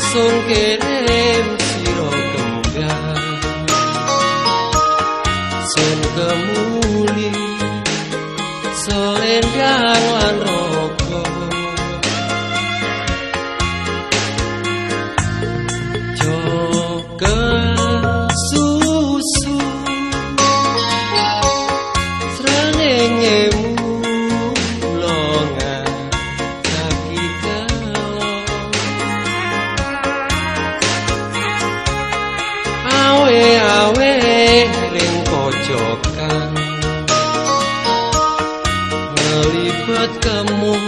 son che remsiro kambia Sen kemuli Soen gang anro kamu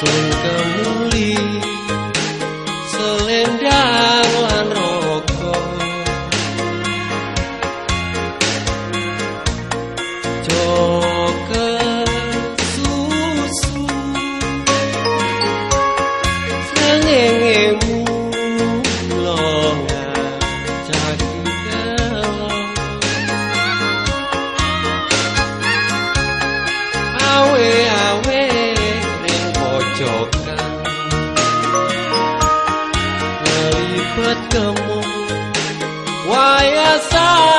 昨日的努力的梦，哇呀塞！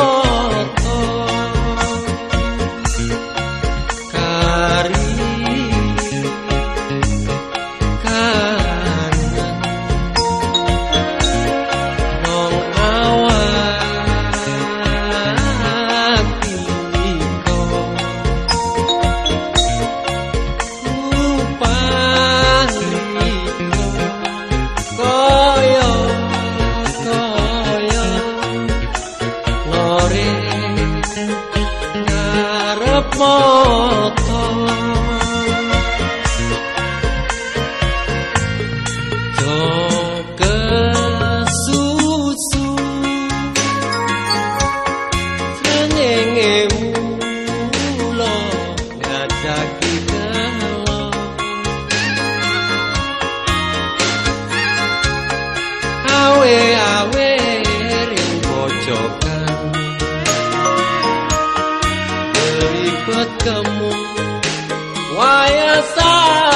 Oh. ويسعى